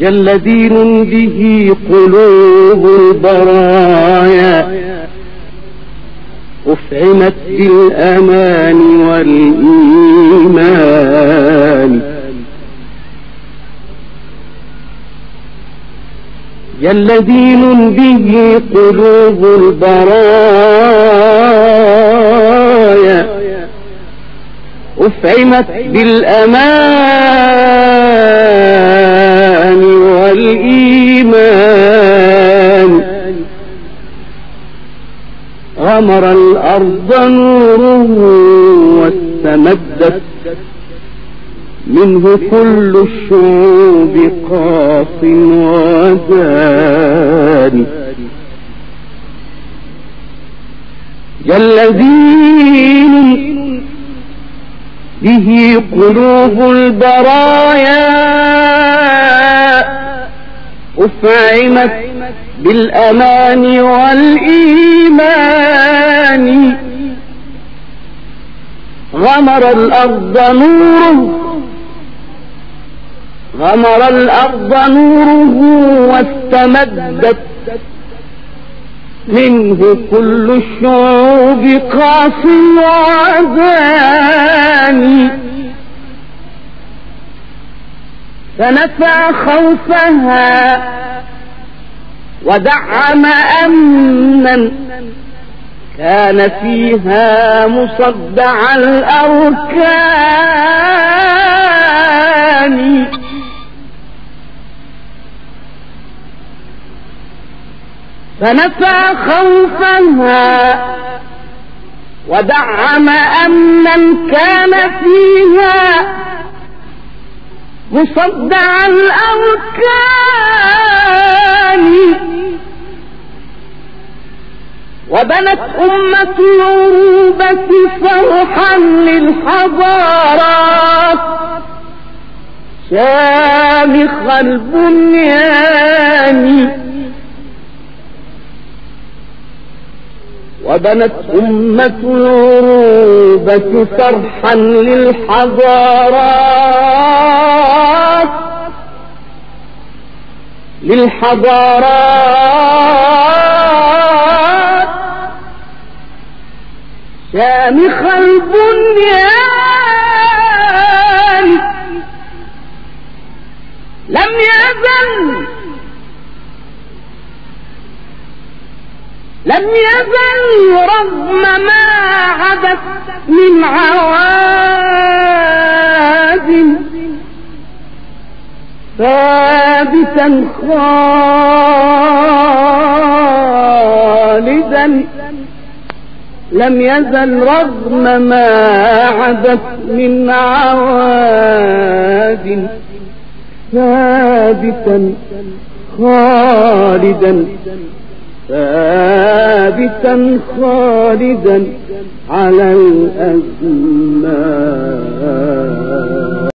جل دين به قلوب البرايا. أفعمت بالأمان والإيمان. جل دين به قلوب البرايا. أفعمت بالأمان. غمر الأرض نوره واستمدت. منه كل الشعوب قاف وزان جل دين به قلوب البرايا أفعمت بالأمان والإيمان. غمر الأرض نوره غمر الأرض نوره واستمدت. منه كل الشعوب قاف وعزاني. فنفى خوفها ودعم أمنا كان فيها مصدع الأركان. فنفى خوفها ودعم أمنا كان فيها مصدع الأركان. وبنت أمة العروبة فرحا للحضارات. شامخ البنيان. وبنت أمة العروبة فرحا للحضارات. للحضارات. شامخ البنيان. لم يزل. لم يزل رغم ما عدت من عواد خالدا لم يزل رغم ما عدت من عواد. ثابتا خالدا ثابتا خالدا على الأزمان.